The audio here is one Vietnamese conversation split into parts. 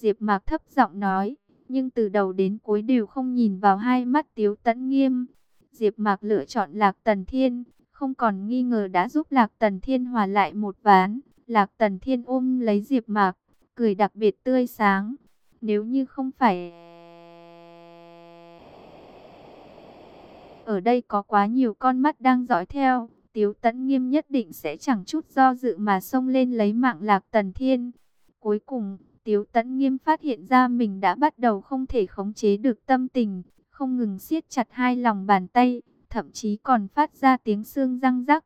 Diệp Mạc thấp giọng nói, nhưng từ đầu đến cuối đều không nhìn vào hai mắt Tiếu Tấn Nghiêm. Diệp Mạc lựa chọn Lạc Tần Thiên, không còn nghi ngờ đã giúp Lạc Tần Thiên hòa lại một ván. Lạc Tần Thiên ôm lấy Diệp Mạc, cười đặc biệt tươi sáng. Nếu như không phải ở đây có quá nhiều con mắt đang dõi theo, Tiếu Tấn Nghiêm nhất định sẽ chẳng chút do dự mà xông lên lấy mạng Lạc Tần Thiên. Cuối cùng, Tiếu Tấn Nghiêm phát hiện ra mình đã bắt đầu không thể khống chế được tâm tình, không ngừng siết chặt hai lòng bàn tay, thậm chí còn phát ra tiếng xương răng rắc.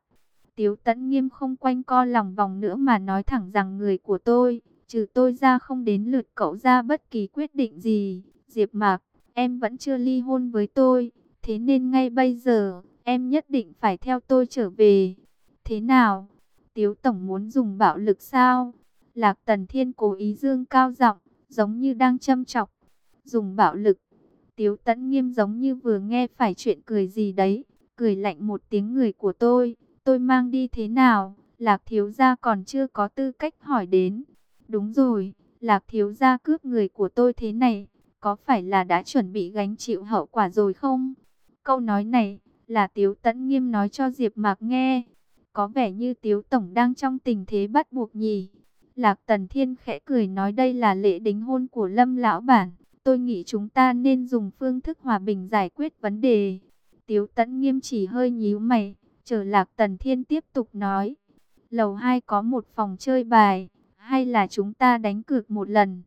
Tiếu Tấn Nghiêm không quanh co lòng vòng nữa mà nói thẳng rằng người của tôi, trừ tôi ra không đến lượt cậu ra bất kỳ quyết định gì. Diệp Mạc, em vẫn chưa ly hôn với tôi, thế nên ngay bây giờ, em nhất định phải theo tôi trở về. Thế nào? Tiếu Tổng muốn dùng bạo lực sao? Lạc Tần Thiên cố ý dương cao giọng, giống như đang châm chọc. Dùng bạo lực. Tiếu Tấn Nghiêm giống như vừa nghe phải chuyện cười gì đấy, cười lạnh một tiếng người của tôi, tôi mang đi thế nào? Lạc thiếu gia còn chưa có tư cách hỏi đến. Đúng rồi, Lạc thiếu gia cướp người của tôi thế này, có phải là đã chuẩn bị gánh chịu hậu quả rồi không? Câu nói này là Tiếu Tấn Nghiêm nói cho Diệp Mạc nghe. Có vẻ như Tiếu Tổng đang trong tình thế bắt buộc nhỉ. Lạc Tần Thiên khẽ cười nói đây là lễ đính hôn của Lâm Lão Bản. Tôi nghĩ chúng ta nên dùng phương thức hòa bình giải quyết vấn đề. Tiếu Tấn Nghiêm chỉ hơi nhíu mày, chờ Lạc Tần Thiên tiếp tục nói. Lầu 2 có một phòng chơi bài, hay là chúng ta đánh cược một lần?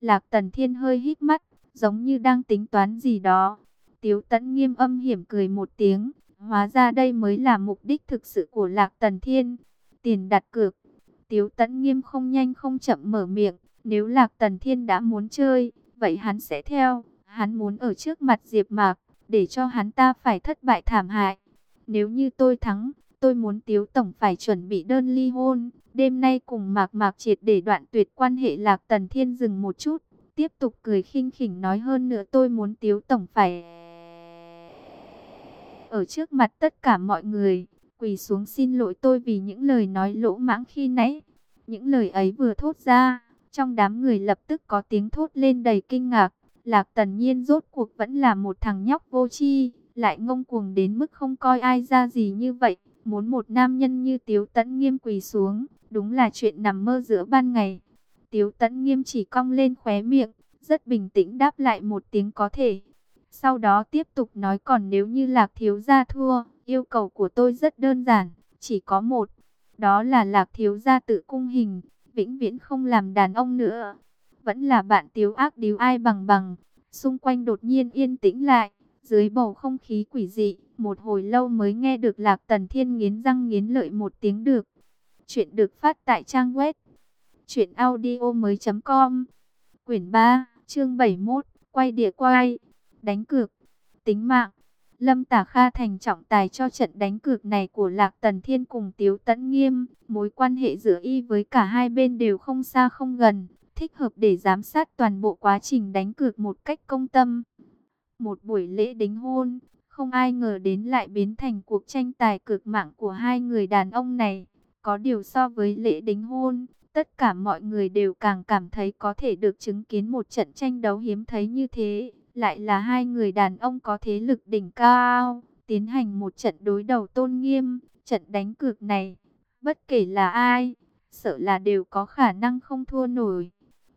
Lạc Tần Thiên hơi hít mắt, giống như đang tính toán gì đó. Tiếu Tấn Nghiêm âm hiểm cười một tiếng, hóa ra đây mới là mục đích thực sự của Lạc Tần Thiên. Tiền đặt cược. Tiếu Tấn Nghiêm không nhanh không chậm mở miệng, nếu Lạc Tần Thiên đã muốn chơi, vậy hắn sẽ theo, hắn muốn ở trước mặt Diệp Mạc, để cho hắn ta phải thất bại thảm hại. Nếu như tôi thắng, tôi muốn Tiếu Tổng phải chuẩn bị đơn ly hôn, đêm nay cùng Mạc Mạc triệt để đoạn tuyệt quan hệ Lạc Tần Thiên dừng một chút, tiếp tục cười khinh khỉnh nói hơn nữa tôi muốn Tiếu Tổng phải... Ở trước mặt tất cả mọi người, quỳ xuống xin lỗi tôi vì những lời nói lỗ mãng khi nãy. Những lời ấy vừa thốt ra, trong đám người lập tức có tiếng thốt lên đầy kinh ngạc. Lạc tần nhiên rốt cuộc vẫn là một thằng nhóc vô tri, lại ngông cuồng đến mức không coi ai ra gì như vậy. Muốn một nam nhân như Tiếu Tấn Nghiêm quỳ xuống, đúng là chuyện nằm mơ giữa ban ngày. Tiếu Tấn Nghiêm chỉ cong lên khóe miệng, rất bình tĩnh đáp lại một tiếng có thể. Sau đó tiếp tục nói còn nếu như Lạc Thiếu Gia thua, yêu cầu của tôi rất đơn giản, chỉ có một. Đó là Lạc Thiếu Gia tự cung hình, vĩnh viễn không làm đàn ông nữa. Vẫn là bạn tiếu ác điếu ai bằng bằng. Xung quanh đột nhiên yên tĩnh lại. Dưới bầu không khí quỷ dị, một hồi lâu mới nghe được Lạc Tần Thiên nghiến răng nghiến lợi một tiếng được. Chuyện được phát tại trang web audio mới com Quyển 3, chương 71, quay địa quay, đánh cược, tính mạng. Lâm Tả Kha thành trọng tài cho trận đánh cược này của Lạc Tần Thiên cùng Tiếu Tấn Nghiêm. Mối quan hệ giữa y với cả hai bên đều không xa không gần, thích hợp để giám sát toàn bộ quá trình đánh cược một cách công tâm. Một buổi lễ đính hôn, không ai ngờ đến lại biến thành cuộc tranh tài cược mạng của hai người đàn ông này. Có điều so với lễ đính hôn, tất cả mọi người đều càng cảm thấy có thể được chứng kiến một trận tranh đấu hiếm thấy như thế lại là hai người đàn ông có thế lực đỉnh cao, tiến hành một trận đối đầu tôn nghiêm, trận đánh cược này, bất kể là ai, sợ là đều có khả năng không thua nổi.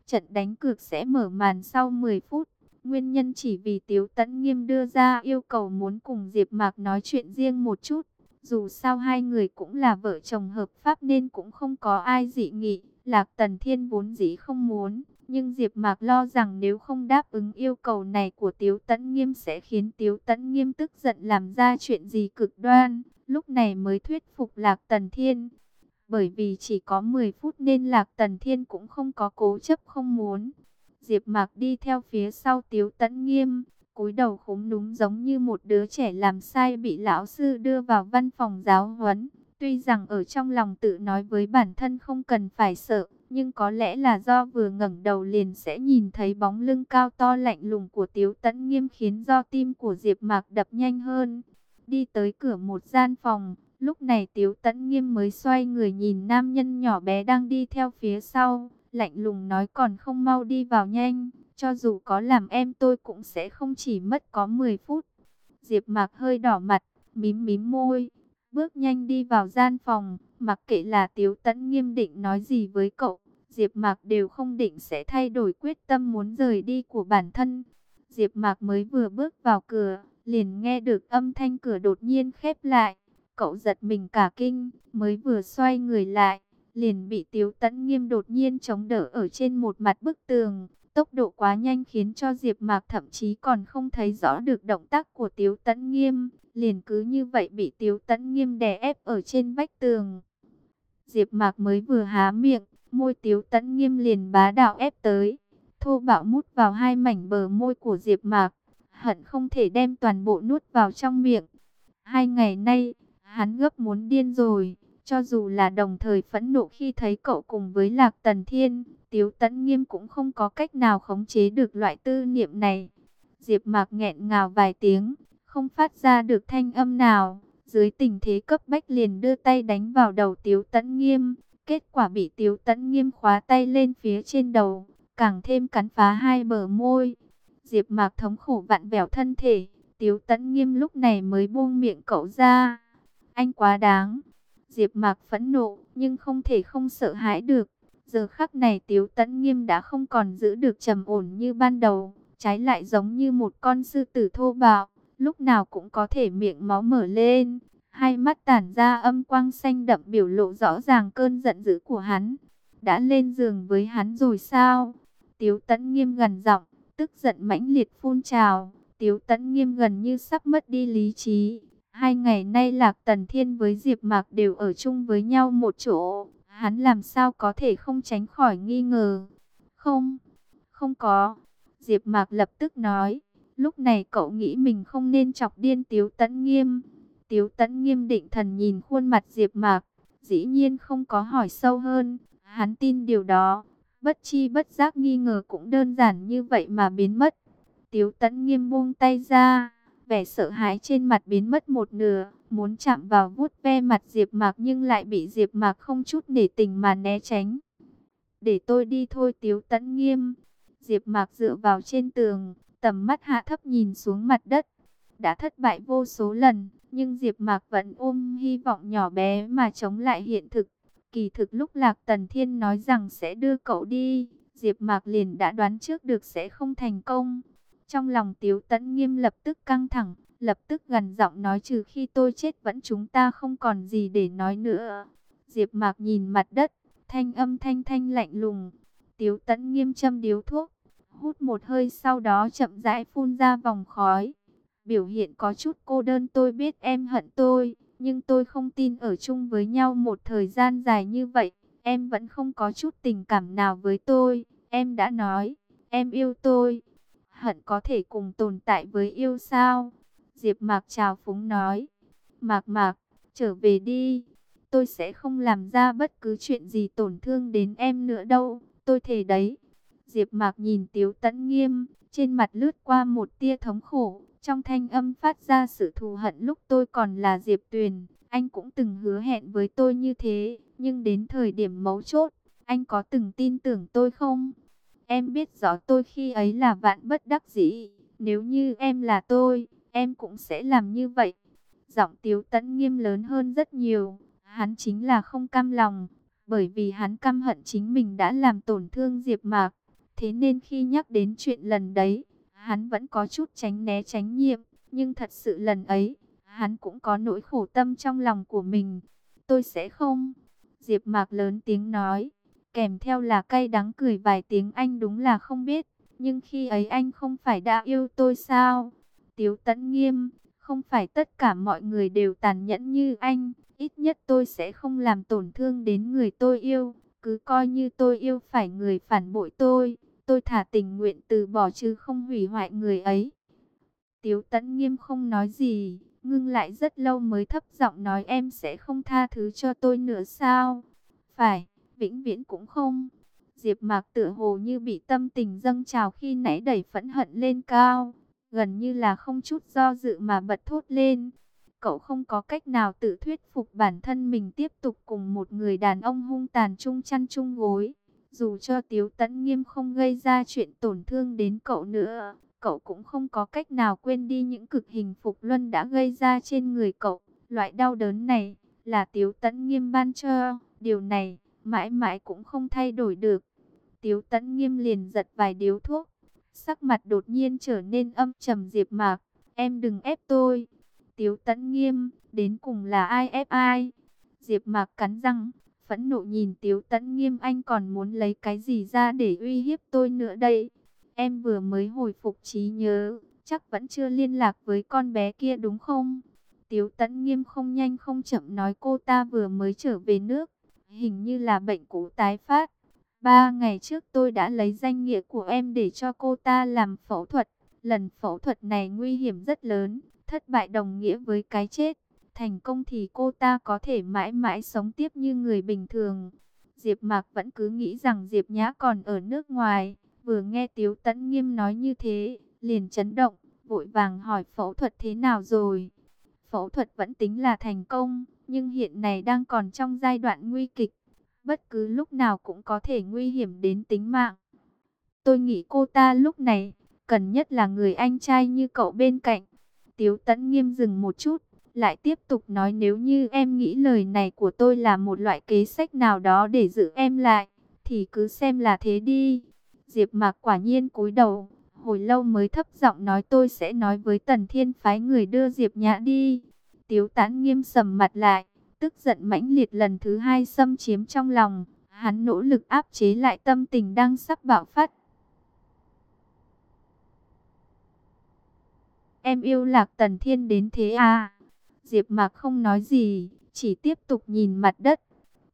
Trận đánh cược sẽ mở màn sau 10 phút, nguyên nhân chỉ vì Tiếu Tấn Nghiêm đưa ra yêu cầu muốn cùng Diệp Mạc nói chuyện riêng một chút. Dù sao hai người cũng là vợ chồng hợp pháp nên cũng không có ai dị nghị, Lạc Tần Thiên vốn dĩ không muốn. Nhưng Diệp Mạc lo rằng nếu không đáp ứng yêu cầu này của Tiếu Tấn Nghiêm sẽ khiến Tiếu Tấn Nghiêm tức giận làm ra chuyện gì cực đoan, lúc này mới thuyết phục Lạc Tần Thiên. Bởi vì chỉ có 10 phút nên Lạc Tần Thiên cũng không có cố chấp không muốn. Diệp Mạc đi theo phía sau Tiếu Tấn Nghiêm, cúi đầu khúm núm giống như một đứa trẻ làm sai bị lão sư đưa vào văn phòng giáo huấn. Tuy rằng ở trong lòng tự nói với bản thân không cần phải sợ, nhưng có lẽ là do vừa ngẩng đầu liền sẽ nhìn thấy bóng lưng cao to lạnh lùng của Tiếu Tấn Nghiêm khiến do tim của Diệp Mạc đập nhanh hơn. Đi tới cửa một gian phòng, lúc này Tiếu Tấn Nghiêm mới xoay người nhìn nam nhân nhỏ bé đang đi theo phía sau, lạnh lùng nói còn không mau đi vào nhanh, cho dù có làm em tôi cũng sẽ không chỉ mất có 10 phút. Diệp Mạc hơi đỏ mặt, mím mím môi, bước nhanh đi vào gian phòng, mặc kệ là Tiếu Tấn nghiêm định nói gì với cậu, Diệp Mạc đều không định sẽ thay đổi quyết tâm muốn rời đi của bản thân. Diệp Mạc mới vừa bước vào cửa, liền nghe được âm thanh cửa đột nhiên khép lại. Cậu giật mình cả kinh, mới vừa xoay người lại, liền bị Tiếu Tấn Nghiêm đột nhiên chống đỡ ở trên một mặt bức tường. Tốc độ quá nhanh khiến cho Diệp Mạc thậm chí còn không thấy rõ được động tác của Tiếu Tấn Nghiêm, liền cứ như vậy bị Tiếu Tấn Nghiêm đè ép ở trên vách tường. Diệp Mạc mới vừa há miệng, môi Tiếu Tấn Nghiêm liền bá đạo ép tới, thô bạo mút vào hai mảnh bờ môi của Diệp Mạc, hận không thể đem toàn bộ nuốt vào trong miệng. Hai ngày nay, hắn gấp muốn điên rồi, cho dù là đồng thời phẫn nộ khi thấy cậu cùng với Lạc Tần Thiên, Tiếu Tấn Nghiêm cũng không có cách nào khống chế được loại tư niệm này. Diệp Mạc nghẹn ngào vài tiếng, không phát ra được thanh âm nào, dưới tình thế cấp bách liền đưa tay đánh vào đầu Tiếu Tấn Nghiêm, kết quả bị Tiếu Tấn Nghiêm khóa tay lên phía trên đầu, càng thêm cắn phá hai bờ môi. Diệp Mạc thống khổ vặn vẹo thân thể, Tiếu Tấn Nghiêm lúc này mới buông miệng cậu ra. Anh quá đáng. Diệp Mạc phẫn nộ, nhưng không thể không sợ hãi được. Giờ khắc này Tiếu Tấn Nghiêm đã không còn giữ được trầm ổn như ban đầu, trái lại giống như một con sư tử thô bạo, lúc nào cũng có thể miệng máu mở lên, hai mắt tản ra âm quang xanh đậm biểu lộ rõ ràng cơn giận dữ của hắn. Đã lên giường với hắn rồi sao? Tiếu Tấn Nghiêm gần giọng, tức giận mãnh liệt phun trào, Tiếu Tấn Nghiêm gần như sắp mất đi lý trí. Hai ngày nay Lạc Tần Thiên với Diệp Mạc đều ở chung với nhau một chỗ, hắn làm sao có thể không tránh khỏi nghi ngờ. Không, không có. Diệp Mạc lập tức nói, lúc này cậu nghĩ mình không nên chọc điên Tiếu Tấn Nghiêm. Tiếu Tấn Nghiêm định thần nhìn khuôn mặt Diệp Mạc, dĩ nhiên không có hỏi sâu hơn, hắn tin điều đó, bất chi bất giác nghi ngờ cũng đơn giản như vậy mà biến mất. Tiếu Tấn Nghiêm buông tay ra, vẻ sợ hãi trên mặt biến mất một nửa, muốn chạm vào vuốt ve mặt Diệp Mạc nhưng lại bị Diệp Mạc không chút nể tình mà né tránh. "Để tôi đi thôi." Tiếu Tấn Nghiêm. Diệp Mạc dựa vào trên tường, tầm mắt hạ thấp nhìn xuống mặt đất. Đã thất bại vô số lần, nhưng Diệp Mạc vẫn ôm hy vọng nhỏ bé mà chống lại hiện thực. Kỳ thực lúc Lạc Tần Thiên nói rằng sẽ đưa cậu đi, Diệp Mạc liền đã đoán trước được sẽ không thành công. Trong lòng Tiếu Tấn Nghiêm lập tức căng thẳng, lập tức gần giọng nói trừ khi tôi chết vẫn chúng ta không còn gì để nói nữa. Diệp Mạc nhìn mặt đất, thanh âm thanh thanh lạnh lùng. Tiếu Tấn Nghiêm châm điếu thuốc, hút một hơi sau đó chậm rãi phun ra vòng khói. Biểu hiện có chút cô đơn tôi biết em hận tôi, nhưng tôi không tin ở chung với nhau một thời gian dài như vậy, em vẫn không có chút tình cảm nào với tôi. Em đã nói, em yêu tôi. Hận có thể cùng tồn tại với yêu sao? Diệp Mạc chào phúng nói. Mạc Mạc, trở về đi. Tôi sẽ không làm ra bất cứ chuyện gì tổn thương đến em nữa đâu, tôi thề đấy. Diệp Mạc nhìn Tiếu Tấn Nghiêm, trên mặt lướt qua một tia thống khổ, trong thanh âm phát ra sự thù hận lúc tôi còn là Diệp Tuyền, anh cũng từng hứa hẹn với tôi như thế, nhưng đến thời điểm mấu chốt, anh có từng tin tưởng tôi không? Em biết rõ tôi khi ấy là vạn bất đắc dĩ, nếu như em là tôi, em cũng sẽ làm như vậy. Giọng Tiếu Tấn nghiêm lớn hơn rất nhiều, hắn chính là không cam lòng, bởi vì hắn căm hận chính mình đã làm tổn thương Diệp Mạc. Thế nên khi nhắc đến chuyện lần đấy, hắn vẫn có chút tránh né tránh nhiệm, nhưng thật sự lần ấy, hắn cũng có nỗi khổ tâm trong lòng của mình. Tôi sẽ không. Diệp Mạc lớn tiếng nói, kèm theo là cay đắng cười vài tiếng anh đúng là không biết, nhưng khi ấy anh không phải đã yêu tôi sao? Tiếu Tấn Nghiêm, không phải tất cả mọi người đều tàn nhẫn như anh, ít nhất tôi sẽ không làm tổn thương đến người tôi yêu, cứ coi như tôi yêu phải người phản bội tôi, tôi thả tình nguyện từ bỏ chứ không hủy hoại người ấy. Tiếu Tấn Nghiêm không nói gì, ngưng lại rất lâu mới thấp giọng nói em sẽ không tha thứ cho tôi nữa sao? Phải, vĩnh viễn cũng không. Diệp Mạc tựa hồ như bị tâm tình dâng trào khi nãy đẩy phẫn hận lên cao, gần như là không chút do dự mà bật thốt lên. Cậu không có cách nào tự thuyết phục bản thân mình tiếp tục cùng một người đàn ông hung tàn chung chăn chung gối. Dù cho Tiếu Tấn Nghiêm không gây ra chuyện tổn thương đến cậu nữa, cậu cũng không có cách nào quên đi những cực hình phục luân đã gây ra trên người cậu. Loại đau đớn này là Tiếu Tấn Nghiêm ban cho, điều này mãi mãi cũng không thay đổi được. Tiếu Tấn Nghiêm liền giật vài điếu thuốc, sắc mặt đột nhiên trở nên âm trầm Diệp Mạc, em đừng ép tôi. Tiếu Tấn Nghiêm, đến cùng là ai ép ai? Diệp Mạc cắn răng, phẫn nộ nhìn Tiếu Tấn Nghiêm anh còn muốn lấy cái gì ra để uy hiếp tôi nữa đây? Em vừa mới hồi phục trí nhớ, chắc vẫn chưa liên lạc với con bé kia đúng không? Tiếu Tấn Nghiêm không nhanh không chậm nói cô ta vừa mới trở về nước, hình như là bệnh cũ tái phát. Ba ngày trước tôi đã lấy danh nghĩa của em để cho cô ta làm phẫu thuật. Lần phẫu thuật này nguy hiểm rất lớn, thất bại đồng nghĩa với cái chết. Thành công thì cô ta có thể mãi mãi sống tiếp như người bình thường. Diệp Mạc vẫn cứ nghĩ rằng Diệp Nhã còn ở nước ngoài. Vừa nghe Tiếu Tấn Nghiêm nói như thế, liền chấn động, vội vàng hỏi phẫu thuật thế nào rồi. Phẫu thuật vẫn tính là thành công, nhưng hiện nay đang còn trong giai đoạn nguy kịch. Bất cứ lúc nào cũng có thể nguy hiểm đến tính mạng. Tôi nghĩ cô ta lúc này, cần nhất là người anh trai như cậu bên cạnh. Tiếu Tấn Nghiêm dừng một chút, lại tiếp tục nói nếu như em nghĩ lời này của tôi là một loại kế sách nào đó để giữ em lại, thì cứ xem là thế đi. Diệp Mạc quả nhiên cúi đầu, hồi lâu mới thấp giọng nói tôi sẽ nói với Tần Thiên phái người đưa Diệp Nhã đi. Tiếu Tán nghiêm sầm mặt lại, tức giận mãnh liệt lần thứ hai xâm chiếm trong lòng, hắn nỗ lực áp chế lại tâm tình đang sắp bạo phát. Em yêu Lạc Tần Thiên đến thế à? Diệp Mạc không nói gì, chỉ tiếp tục nhìn mặt đất.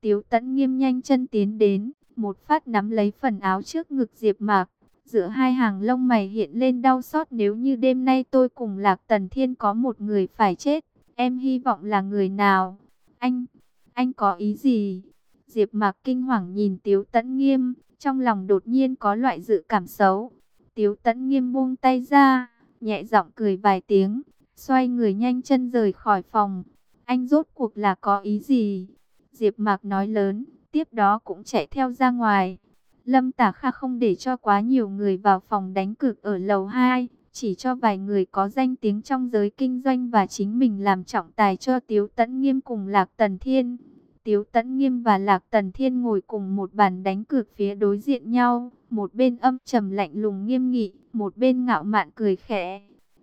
Tiếu Tấn nghiêm nhanh chân tiến đến, một phát nắm lấy phần áo trước ngực Diệp Mạc. Giữa hai hàng lông mày hiện lên đau xót nếu như đêm nay tôi cùng Lạc Tần Thiên có một người phải chết, em hy vọng là người nào? Anh, anh có ý gì? Diệp Mạc kinh hoàng nhìn Tiếu Tấn Nghiêm, trong lòng đột nhiên có loại dự cảm xấu. Tiếu Tấn Nghiêm buông tay ra, nhẹ giọng cười vài tiếng, xoay người nhanh chân rời khỏi phòng. Anh rốt cuộc là có ý gì? Diệp Mạc nói lớn, tiếp đó cũng chạy theo ra ngoài. Lâm Tả Kha không để cho quá nhiều người vào phòng đánh cược ở lầu 2, chỉ cho vài người có danh tiếng trong giới kinh doanh và chính mình làm trọng tài cho Tiếu Tấn Nghiêm cùng Lạc Tần Thiên. Tiếu Tấn Nghiêm và Lạc Tần Thiên ngồi cùng một bàn đánh cược phía đối diện nhau, một bên âm trầm lạnh lùng nghiêm nghị, một bên ngạo mạn cười khẽ.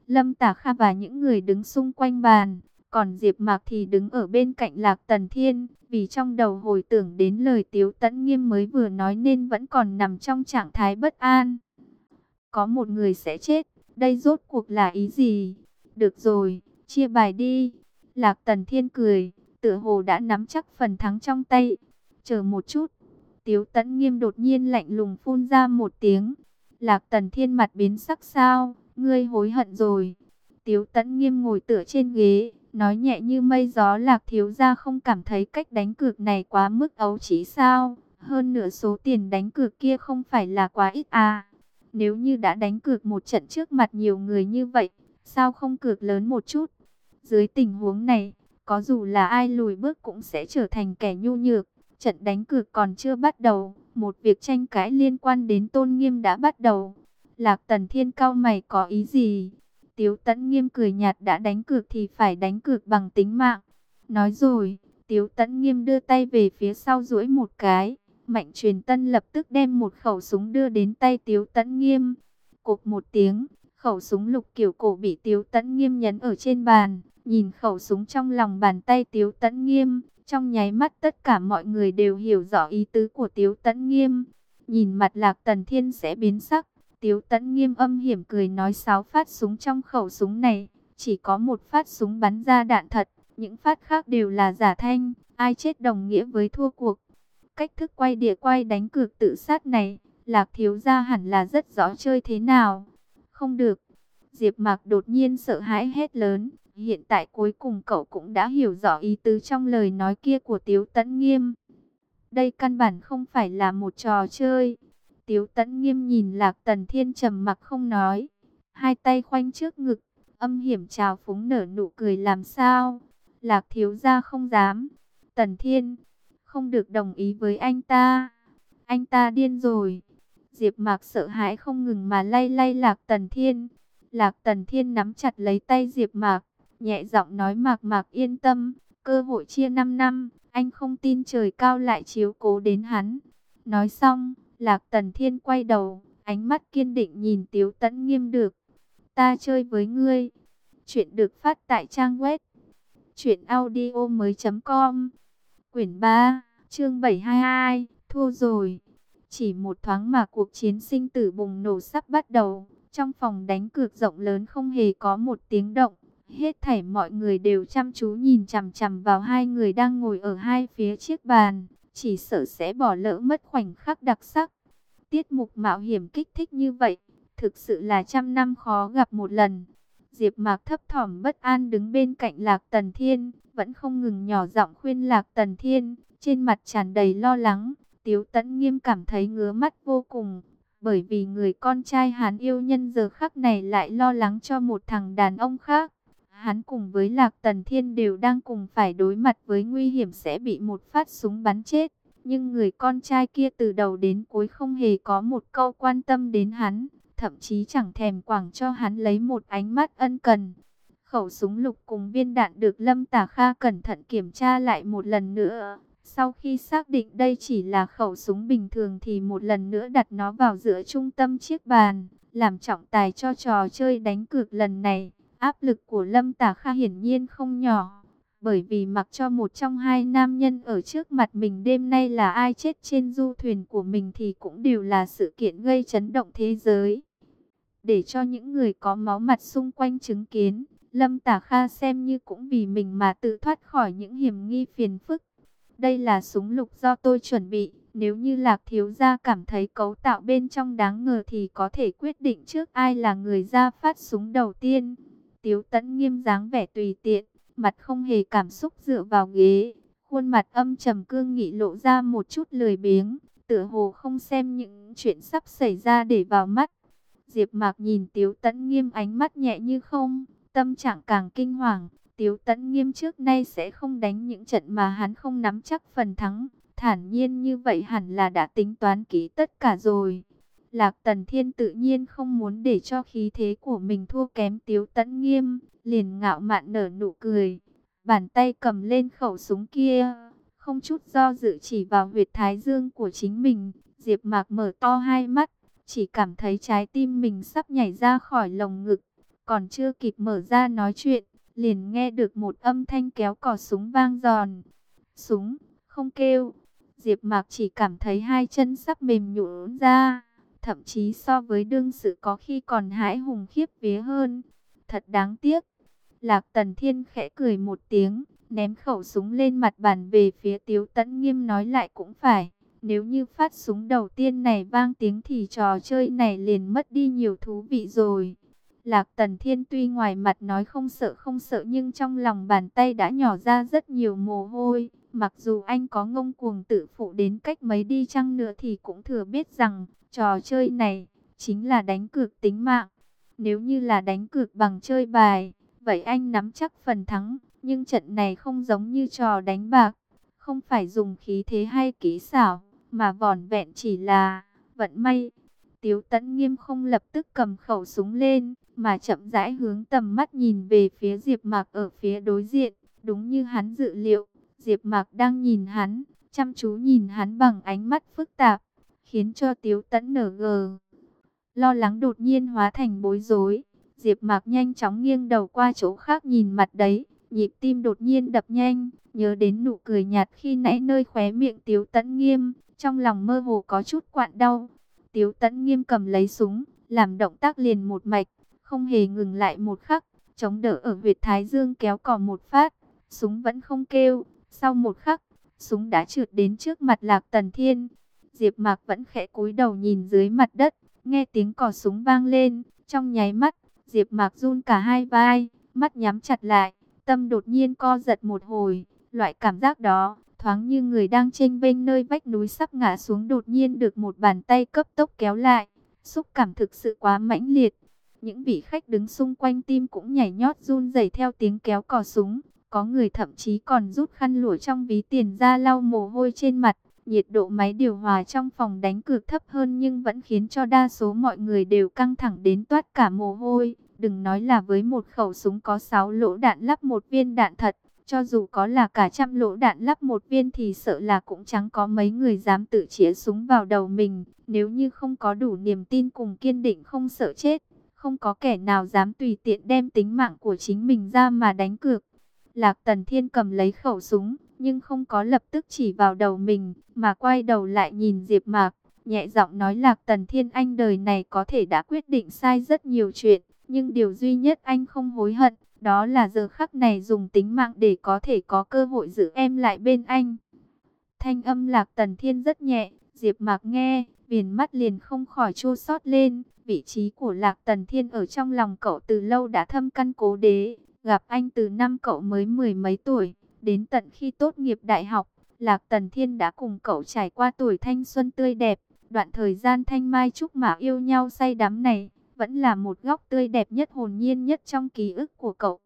Lâm Tả Kha và những người đứng xung quanh bàn, còn Diệp Mạc thì đứng ở bên cạnh Lạc Tần Thiên, vì trong đầu hồi tưởng đến lời Tiếu Tấn Nghiêm mới vừa nói nên vẫn còn nằm trong trạng thái bất an. Có một người sẽ chết, đây rốt cuộc là ý gì? Được rồi, chia bài đi. Lạc Tần Thiên cười, tựa hồ đã nắm chắc phần thắng trong tay. Chờ một chút. Tiếu Tấn Nghiêm đột nhiên lạnh lùng phun ra một tiếng. Lạc Tần Thiên mặt biến sắc sao? Ngươi hối hận rồi. Tiếu Tấn Nghiêm ngồi tựa trên ghế, nói nhẹ như mây gió lạc thiếu gia không cảm thấy cách đánh cược này quá mức ấu trí sao. Hơn nửa số tiền đánh cược kia không phải là quá ít à. Nếu như đã đánh cược một trận trước mặt nhiều người như vậy, sao không cược lớn một chút? Dưới tình huống này, có dù là ai lùi bước cũng sẽ trở thành kẻ nhu nhược. Trận đánh cược còn chưa bắt đầu, một việc tranh cãi liên quan đến tôn nghiêm đã bắt đầu. Lạc Tần Thiên cao mày có ý gì? Tiếu Tấn Nghiêm cười nhạt đã đánh cược thì phải đánh cược bằng tính mạng. Nói rồi, Tiếu Tấn Nghiêm đưa tay về phía sau duỗi một cái. Mạnh truyền tân lập tức đem một khẩu súng đưa đến tay Tiếu Tấn Nghiêm. Cục một tiếng, khẩu súng lục kiểu cổ bị Tiếu Tấn Nghiêm nhấn ở trên bàn. Nhìn khẩu súng trong lòng bàn tay Tiếu Tấn Nghiêm, trong nháy mắt tất cả mọi người đều hiểu rõ ý tứ của Tiếu Tấn Nghiêm. Nhìn mặt Lạc Tần Thiên sẽ biến sắc, Tiếu Tẫn nghiêm âm hiểm cười nói sáu phát súng trong khẩu súng này, chỉ có một phát súng bắn ra đạn thật, những phát khác đều là giả thanh, ai chết đồng nghĩa với thua cuộc. Cách thức quay địa quay đánh cược tự sát này, Lạc thiếu gia hẳn là rất rõ chơi thế nào. Không được. Diệp Mạc đột nhiên sợ hãi hét lớn, hiện tại cuối cùng cậu cũng đã hiểu rõ ý tứ trong lời nói kia của Tiếu Tấn Nghiêm. Đây căn bản không phải là một trò chơi, Tiếu tẫn nghiêm nhìn Lạc Tần Thiên trầm mặc không nói. Hai tay khoanh trước ngực, âm hiểm trào phúng nở nụ cười làm sao. Lạc thiếu gia không dám. Tần Thiên, không được đồng ý với anh ta. anh ta điên rồi. Diệp Mạc sợ hãi không ngừng mà lay lay Lạc Tần Thiên. Lạc Tần Thiên nắm chặt lấy tay Diệp Mạc, nhẹ giọng nói Mạc Mạc yên tâm, cơ hội chia 5 năm, anh không tin trời cao lại chiếu cố đến hắn. Nói xong, Lạc Tần Thiên quay đầu, ánh mắt kiên định nhìn Tiếu Tấn Nghiêm được. Ta chơi với ngươi. Chuyện được phát tại trang web truyệnaudiomoi.com. Quyển 3, chương 722, thua rồi. Chỉ một thoáng mà cuộc chiến sinh tử bùng nổ sắp bắt đầu. Trong phòng đánh cược rộng lớn không hề có một tiếng động. Hết thảy mọi người đều chăm chú nhìn chằm chằm vào hai người đang ngồi ở hai phía chiếc bàn. Chỉ sợ sẽ bỏ lỡ mất khoảnh khắc đặc sắc. Tiết mục mạo hiểm kích thích như vậy. Thực sự là trăm năm khó gặp một lần. Diệp Mạc thấp thỏm bất an đứng bên cạnh Lạc Tần Thiên, vẫn không ngừng nhỏ giọng khuyên Lạc Tần Thiên, trên mặt tràn đầy lo lắng. Tiếu Tấn Nghiêm cảm thấy ngứa mắt vô cùng, bởi vì người con trai hắn yêu nhân giờ khắc này lại lo lắng cho một thằng đàn ông khác. Hắn cùng với Lạc Tần Thiên đều đang cùng phải đối mặt với nguy hiểm sẽ bị một phát súng bắn chết. Nhưng người con trai kia từ đầu đến cuối không hề có một câu quan tâm đến hắn, thậm chí chẳng thèm quảng cho hắn lấy một ánh mắt ân cần. Khẩu súng lục cùng viên đạn được Lâm Tả Kha cẩn thận kiểm tra lại một lần nữa. Sau khi xác định đây chỉ là khẩu súng bình thường thì một lần nữa đặt nó vào giữa trung tâm chiếc bàn, làm trọng tài cho trò chơi đánh cược lần này. Áp lực của Lâm Tả Kha hiển nhiên không nhỏ, bởi vì mặc cho một trong hai nam nhân ở trước mặt mình đêm nay là ai chết trên du thuyền của mình thì cũng đều là sự kiện gây chấn động thế giới. Để cho những người có máu mặt xung quanh chứng kiến, Lâm Tả Kha xem như cũng vì mình mà tự thoát khỏi những hiểm nghi phiền phức. Đây là súng lục do tôi chuẩn bị, nếu như Lạc Thiếu Gia cảm thấy cấu tạo bên trong đáng ngờ thì có thể quyết định trước ai là người ra phát súng đầu tiên. Tiếu Tẫn nghiêm dáng vẻ tùy tiện, mặt không hề cảm xúc dựa vào ghế, khuôn mặt âm trầm cương nghị lộ ra một chút lười biếng, tựa hồ không xem những chuyện sắp xảy ra để vào mắt. Diệp Mạc nhìn Tiếu Tấn Nghiêm ánh mắt nhẹ như không, tâm trạng càng kinh hoàng. Tiếu Tấn Nghiêm trước nay sẽ không đánh những trận mà hắn không nắm chắc phần thắng, thản nhiên như vậy hẳn là đã tính toán kỹ tất cả rồi. Lạc Tần Thiên tự nhiên không muốn để cho khí thế của mình thua kém Tiếu Tấn Nghiêm, liền ngạo mạn nở nụ cười, bàn tay cầm lên khẩu súng kia, không chút do dự chỉ vào huyệt thái dương của chính mình. Diệp Mạc mở to hai mắt, chỉ cảm thấy trái tim mình sắp nhảy ra khỏi lồng ngực, còn chưa kịp mở ra nói chuyện, liền nghe được một âm thanh kéo cò súng vang giòn. Súng, không kêu. Diệp Mạc chỉ cảm thấy hai chân sắp mềm nhũn ra, thậm chí so với đương sự có khi còn hãi hùng khiếp vía hơn. Thật đáng tiếc. Lạc Tần Thiên khẽ cười một tiếng, ném khẩu súng lên mặt bàn về phía Tiếu Tấn Nghiêm nói lại cũng phải. Nếu như phát súng đầu tiên này vang tiếng thì trò chơi này liền mất đi nhiều thú vị rồi. Lạc Tần Thiên tuy ngoài mặt nói không sợ không sợ nhưng trong lòng bàn tay đã nhỏ ra rất nhiều mồ hôi. Mặc dù anh có ngông cuồng tự phụ đến cách mấy đi chăng nữa thì cũng thừa biết rằng trò chơi này chính là đánh cược tính mạng. Nếu như là đánh cược bằng chơi bài, vậy anh nắm chắc phần thắng. Nhưng trận này không giống như trò đánh bạc, không phải dùng khí thế hay kỹ xảo mà vỏn vẹn chỉ là vận may. Tiếu Tấn Nghiêm không lập tức cầm khẩu súng lên, mà chậm rãi hướng tầm mắt nhìn về phía Diệp Mạc ở phía đối diện, đúng như hắn dự liệu, Diệp Mạc đang nhìn hắn, chăm chú nhìn hắn bằng ánh mắt phức tạp, khiến cho Tiếu Tấn nở gờ. Lo lắng đột nhiên hóa thành bối rối, Diệp Mạc nhanh chóng nghiêng đầu qua chỗ khác nhìn mặt đấy, nhịp tim đột nhiên đập nhanh, nhớ đến nụ cười nhạt khi nãy nơi khóe miệng Tiếu Tấn Nghiêm, trong lòng mơ hồ có chút quặn đau. Tiếu Tấn Nghiêm cầm lấy súng, làm động tác liền một mạch, không hề ngừng lại một khắc, chống đỡ ở huyệt thái dương kéo cò một phát, súng vẫn không kêu, sau một khắc, súng đã trượt đến trước mặt Lạc Tần Thiên. Diệp Mạc vẫn khẽ cúi đầu nhìn dưới mặt đất, nghe tiếng cò súng vang lên, trong nháy mắt, Diệp Mạc run cả hai vai, mắt nhắm chặt lại, tâm đột nhiên co giật một hồi, loại cảm giác đó thoáng như người đang chênh vênh nơi vách núi sắp ngã xuống đột nhiên được một bàn tay cấp tốc kéo lại. Xúc cảm thực sự quá mãnh liệt. Những vị khách đứng xung quanh tim cũng nhảy nhót run rẩy theo tiếng kéo cò súng. Có người thậm chí còn rút khăn lụa trong ví tiền ra lau mồ hôi trên mặt. Nhiệt độ máy điều hòa trong phòng đánh cược thấp hơn nhưng vẫn khiến cho đa số mọi người đều căng thẳng đến toát cả mồ hôi. Đừng nói là với một khẩu súng có 6 lỗ đạn lắp một viên đạn thật, cho dù có là cả trăm lỗ đạn lắp một viên thì sợ là cũng chẳng có mấy người dám tự chĩa súng vào đầu mình. Nếu như không có đủ niềm tin cùng kiên định không sợ chết, không có kẻ nào dám tùy tiện đem tính mạng của chính mình ra mà đánh cược. Lạc Tần Thiên cầm lấy khẩu súng, nhưng không có lập tức chỉ vào đầu mình, mà quay đầu lại nhìn Diệp Mạc, nhẹ giọng nói Lạc Tần Thiên anh đời này có thể đã quyết định sai rất nhiều chuyện, nhưng điều duy nhất anh không hối hận, đó là giờ khắc này dùng tính mạng để có thể có cơ hội giữ em lại bên anh. Thanh âm Lạc Tần Thiên rất nhẹ, Diệp Mạc nghe, viền mắt liền không khỏi chua xót lên, vị trí của Lạc Tần Thiên ở trong lòng cậu từ lâu đã thâm căn cố đế, gặp anh từ năm cậu mới mười mấy tuổi, đến tận khi tốt nghiệp đại học, Lạc Tần Thiên đã cùng cậu trải qua tuổi thanh xuân tươi đẹp, đoạn thời gian thanh mai trúc mã yêu nhau say đắm này, vẫn là một góc tươi đẹp nhất hồn nhiên nhất trong ký ức của cậu.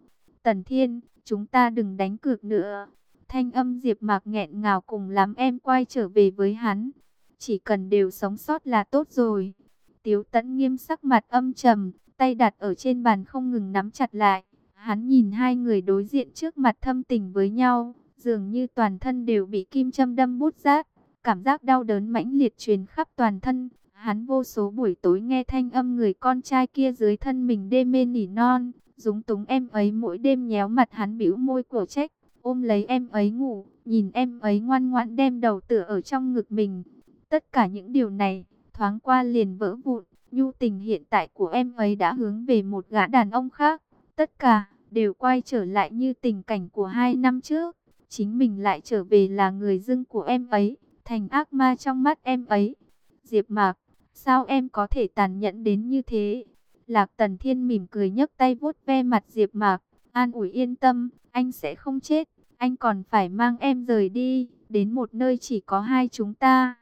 Tần Thiên, chúng ta đừng đánh cược nữa. Thanh âm Diệp Mạc nghẹn ngào cùng lắm em quay trở về với hắn. Chỉ cần đều sống sót là tốt rồi. Tiếu Tấn nghiêm sắc mặt âm trầm, tay đặt ở trên bàn không ngừng nắm chặt lại. Hắn nhìn hai người đối diện trước mặt thâm tình với nhau, dường như toàn thân đều bị kim châm đâm bút rát. Cảm giác đau đớn mãnh liệt truyền khắp toàn thân. Hắn vô số buổi tối nghe thanh âm người con trai kia dưới thân mình đê mê nỉ non. Dúng túng em ấy mỗi đêm nhéo mặt hắn bĩu môi của trách. Ôm lấy em ấy ngủ, nhìn em ấy ngoan ngoãn đem đầu tựa ở trong ngực mình. Tất cả những điều này, thoáng qua liền vỡ vụn. Nhu tình hiện tại của em ấy đã hướng về một gã đàn ông khác. Tất cả đều quay trở lại như tình cảnh của hai năm trước. Chính mình lại trở về là người dưng của em ấy, thành ác ma trong mắt em ấy. Diệp Mạc, sao em có thể tàn nhẫn đến như thế? Lạc Tần Thiên mỉm cười nhấc tay vuốt ve mặt Diệp Mạc, an ủi yên tâm, anh sẽ không chết, anh còn phải mang em rời đi, đến một nơi chỉ có hai chúng ta.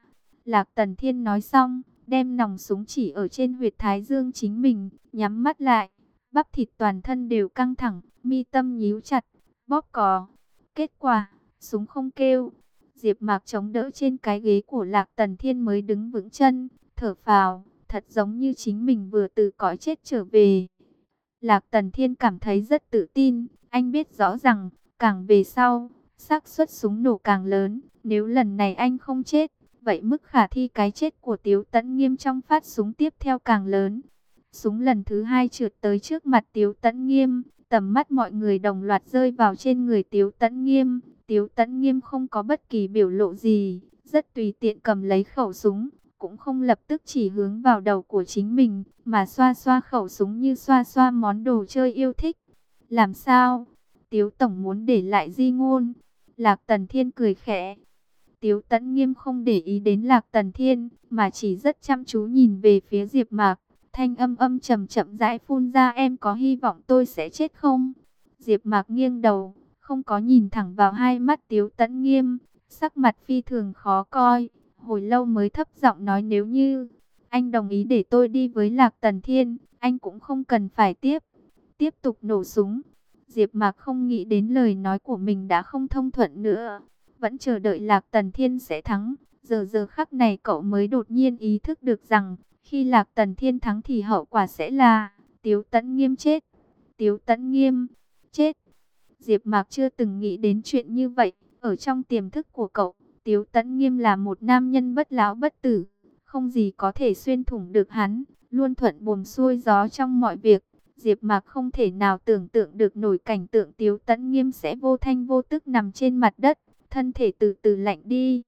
Lạc Tần Thiên nói xong, đem nòng súng chỉ ở trên huyệt thái dương chính mình, nhắm mắt lại bắp thịt toàn thân đều căng thẳng, mi tâm nhíu chặt, bóp cò. Kết quả, súng không kêu. Diệp Mạc chống đỡ trên cái ghế của Lạc Tần Thiên mới đứng vững chân, thở phào, thật giống như chính mình vừa từ cõi chết trở về. Lạc Tần Thiên cảm thấy rất tự tin, anh biết rõ rằng, càng về sau, xác suất súng nổ càng lớn, nếu lần này anh không chết, vậy mức khả thi cái chết của Tiếu Tấn Nghiêm trong phát súng tiếp theo càng lớn. Súng lần thứ hai trượt tới trước mặt Tiếu Tấn Nghiêm, tầm mắt mọi người đồng loạt rơi vào trên người Tiếu Tấn Nghiêm. Tiếu Tấn Nghiêm không có bất kỳ biểu lộ gì, rất tùy tiện cầm lấy khẩu súng, cũng không lập tức chỉ hướng vào đầu của chính mình, mà xoa xoa khẩu súng như xoa xoa món đồ chơi yêu thích. Làm sao? Tiếu Tổng muốn để lại di ngôn. Lạc Tần Thiên cười khẽ. Tiếu Tấn Nghiêm không để ý đến Lạc Tần Thiên, mà chỉ rất chăm chú nhìn về phía Diệp Mạc. Thanh âm âm chậm chậm rãi phun ra em có hy vọng tôi sẽ chết không? Diệp Mạc nghiêng đầu, không có nhìn thẳng vào hai mắt Tiếu Tấn Nghiêm, sắc mặt phi thường khó coi, hồi lâu mới thấp giọng nói nếu như anh đồng ý để tôi đi với Lạc Tần Thiên, anh cũng không cần phải tiếp tiếp tục nổ súng. Diệp Mạc không nghĩ đến lời nói của mình đã không thông thuận nữa, vẫn chờ đợi Lạc Tần Thiên sẽ thắng. Giờ giờ khắc này cậu mới đột nhiên ý thức được rằng khi Lạc Tần Thiên thắng thì hậu quả sẽ là Tiếu Tấn Nghiêm chết. Tiếu Tấn Nghiêm chết. Diệp Mạc chưa từng nghĩ đến chuyện như vậy. Ở trong tiềm thức của cậu, Tiếu Tấn Nghiêm là một nam nhân bất lão bất tử. Không gì có thể xuyên thủng được hắn. Luôn thuận buồm xuôi gió trong mọi việc. Diệp Mạc không thể nào tưởng tượng được nổi cảnh tượng Tiếu Tấn Nghiêm sẽ vô thanh vô tức nằm trên mặt đất, thân thể từ từ lạnh đi.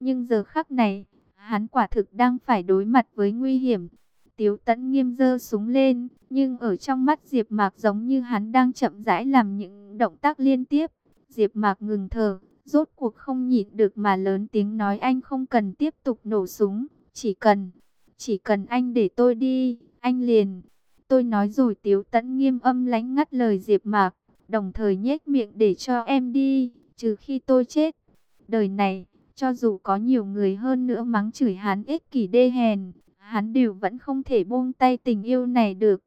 Nhưng giờ khắc này, Hắn quả thực đang phải đối mặt với nguy hiểm. Tiếu tẫn nghiêm dơ súng lên, nhưng ở trong mắt Diệp Mạc giống như hắn đang chậm rãi làm những động tác liên tiếp. Diệp Mạc ngừng thở, rốt cuộc không nhịn được mà lớn tiếng nói anh không cần tiếp tục nổ súng, chỉ cần, chỉ cần anh để tôi đi, anh liền. Tôi nói rồi Tiếu Tẫn nghiêm âm lánh ngắt lời Diệp Mạc, đồng thời nhếch miệng để cho em đi, trừ khi tôi chết. Đời này cho dù có nhiều người hơn nữa mắng chửi hắn ích kỷ đê hèn, hắn đều vẫn không thể buông tay tình yêu này được.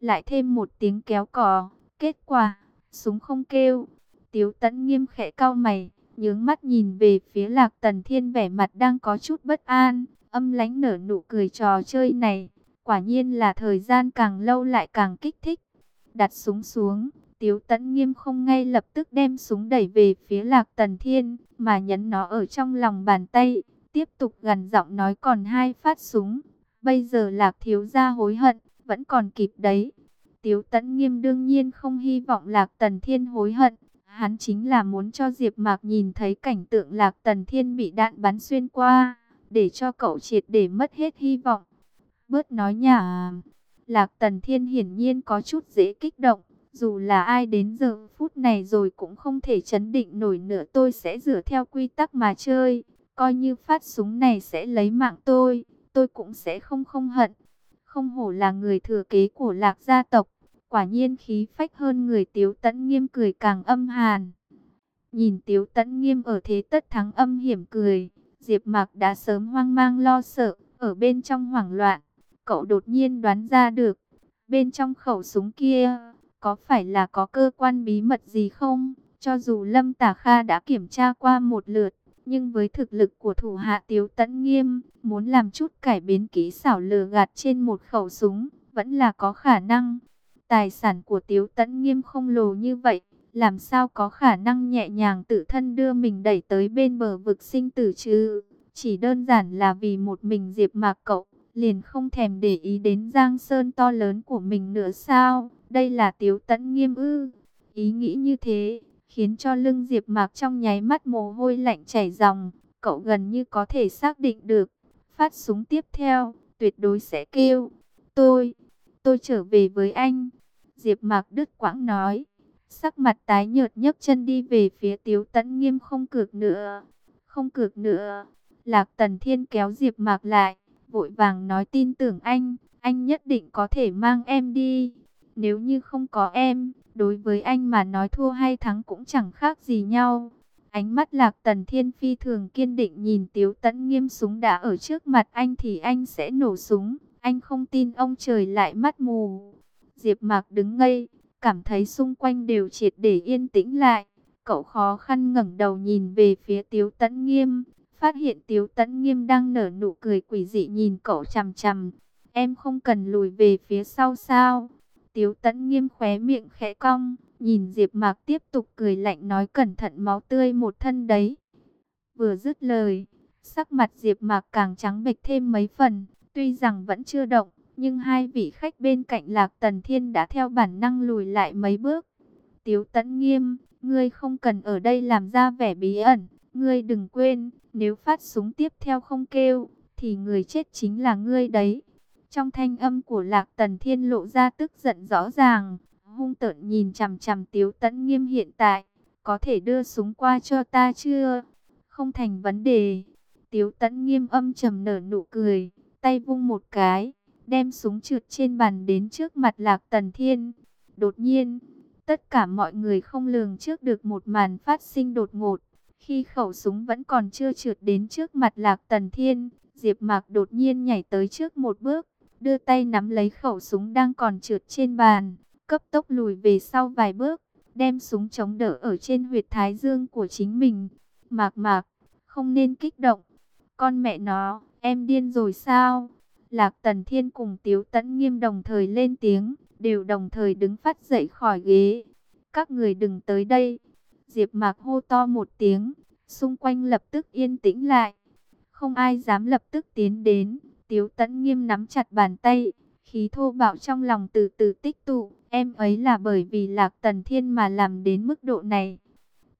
Lại thêm một tiếng kéo cò, kết quả, súng không kêu. Tiếu tẫn nghiêm khẽ cao mày, nhướng mắt nhìn về phía Lạc Tần Thiên vẻ mặt đang có chút bất an, âm lãnh nở nụ cười trò chơi này, quả nhiên là thời gian càng lâu lại càng kích thích. Đặt súng xuống, Tiếu Tấn Nghiêm không ngay lập tức đem súng đẩy về phía Lạc Tần Thiên, mà nhấn nó ở trong lòng bàn tay, tiếp tục gần giọng nói còn hai phát súng. Bây giờ Lạc thiếu gia hối hận, vẫn còn kịp đấy. Tiếu Tấn Nghiêm đương nhiên không hy vọng Lạc Tần Thiên hối hận, hắn chính là muốn cho Diệp Mạc nhìn thấy cảnh tượng Lạc Tần Thiên bị đạn bắn xuyên qua, để cho cậu triệt để mất hết hy vọng. Bớt nói nhả. Lạc Tần Thiên hiển nhiên có chút dễ kích động, dù là ai đến giờ phút này rồi cũng không thể chấn định nổi nữa tôi sẽ dựa theo quy tắc mà chơi. Coi như phát súng này sẽ lấy mạng tôi, tôi cũng sẽ không không hận. Không hổ là người thừa kế của lạc gia tộc, quả nhiên khí phách hơn người tiếu tẫn nghiêm cười càng âm hàn. Nhìn tiếu tẫn nghiêm ở thế tất thắng âm hiểm cười, Diệp Mạc đã sớm hoang mang lo sợ, ở bên trong hoảng loạn, cậu đột nhiên đoán ra được, bên trong khẩu súng kia có phải là có cơ quan bí mật gì không? Cho dù Lâm Tả Kha đã kiểm tra qua một lượt, nhưng với thực lực của thủ hạ Tiếu Tấn Nghiêm, muốn làm chút cải biến kỹ xảo lừa gạt trên một khẩu súng, vẫn là có khả năng. Tài sản của Tiếu Tấn Nghiêm không lồ như vậy, làm sao có khả năng nhẹ nhàng tự thân đưa mình đẩy tới bên bờ vực sinh tử chứ? Chỉ đơn giản là vì một mình Diệp Mạc cậu, liền không thèm để ý đến Giang Sơn to lớn của mình nữa sao? Đây là Tiếu Tấn Nghiêm ư? Ý nghĩ như thế, khiến cho lưng Diệp Mạc trong nháy mắt mồ hôi lạnh chảy ròng, cậu gần như có thể xác định được, phát súng tiếp theo, tuyệt đối sẽ kêu, "Tôi, tôi trở về với anh." Diệp Mạc đứt quãng nói, sắc mặt tái nhợt nhấc chân đi về phía Tiếu Tấn Nghiêm không cược nữa. Không cược nữa. Lạc Tần Thiên kéo Diệp Mạc lại, vội vàng nói tin tưởng anh, anh nhất định có thể mang em đi. Nếu như không có em, đối với anh mà nói thua hay thắng cũng chẳng khác gì nhau. Ánh mắt lạc tần thiên phi thường kiên định nhìn tiếu tẫn nghiêm súng đã ở trước mặt anh thì anh sẽ nổ súng. Anh không tin ông trời lại mắt mù. Diệp mạc đứng ngây, cảm thấy xung quanh đều triệt để yên tĩnh lại. Cậu khó khăn ngẩng đầu nhìn về phía tiếu tẫn nghiêm. Phát hiện tiếu tẫn nghiêm đang nở nụ cười quỷ dị nhìn cậu chằm chằm. Em không cần lùi về phía sau sao? Tiếu tẫn nghiêm khóe miệng khẽ cong, nhìn Diệp Mạc tiếp tục cười lạnh nói cẩn thận máu tươi một thân đấy. Vừa dứt lời, sắc mặt Diệp Mạc càng trắng bệch thêm mấy phần, tuy rằng vẫn chưa động, nhưng hai vị khách bên cạnh Lạc Tần Thiên đã theo bản năng lùi lại mấy bước. Tiếu Tẫn Nghiêm, ngươi không cần ở đây làm ra vẻ bí ẩn, ngươi đừng quên, nếu phát súng tiếp theo không kêu, thì người chết chính là ngươi đấy. Trong thanh âm của Lạc Tần Thiên lộ ra tức giận rõ ràng, hung tợn nhìn chằm chằm Tiếu Tấn Nghiêm hiện tại, có thể đưa súng qua cho ta chưa? Không thành vấn đề. Tiếu Tấn Nghiêm âm trầm nở nụ cười, tay vung một cái, đem súng trượt trên bàn đến trước mặt Lạc Tần Thiên. Đột nhiên, tất cả mọi người không lường trước được một màn phát sinh đột ngột. Khi khẩu súng vẫn còn chưa trượt đến trước mặt Lạc Tần Thiên, Diệp Mạc đột nhiên nhảy tới trước một bước, đưa tay nắm lấy khẩu súng đang còn trượt trên bàn, cấp tốc lùi về sau vài bước, đem súng chống đỡ ở trên huyệt thái dương của chính mình. Mạc mạc, không nên kích động. Con mẹ nó, em điên rồi sao? Lạc Tần Thiên cùng Tiếu Tấn Nghiêm đồng thời lên tiếng, đều đồng thời đứng phát dậy khỏi ghế. Các người đừng tới đây. Diệp Mạc hô to một tiếng, xung quanh lập tức yên tĩnh lại. Không ai dám lập tức tiến đến. Tiếu tẫn nghiêm nắm chặt bàn tay, khí thô bạo trong lòng từ từ tích tụ. Em ấy là bởi vì lạc tần thiên mà làm đến mức độ này.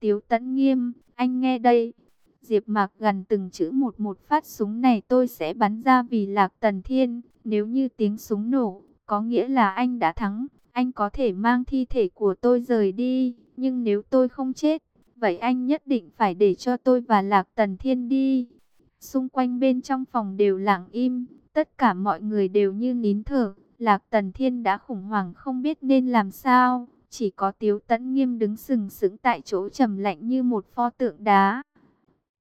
Tiếu tẫn nghiêm, anh nghe đây. Diệp mạc gần từng chữ một một phát súng này tôi sẽ bắn ra vì lạc tần thiên. Nếu như tiếng súng nổ, có nghĩa là anh đã thắng. Anh có thể mang thi thể của tôi rời đi. Nhưng nếu tôi không chết, vậy anh nhất định phải để cho tôi và lạc tần thiên đi. Xung quanh bên trong phòng đều lặng im, tất cả mọi người đều như nín thở. Lạc Tần Thiên đã khủng hoảng không biết nên làm sao, chỉ có Tiếu Tấn Nghiêm đứng sừng sững tại chỗ trầm lạnh như một pho tượng đá.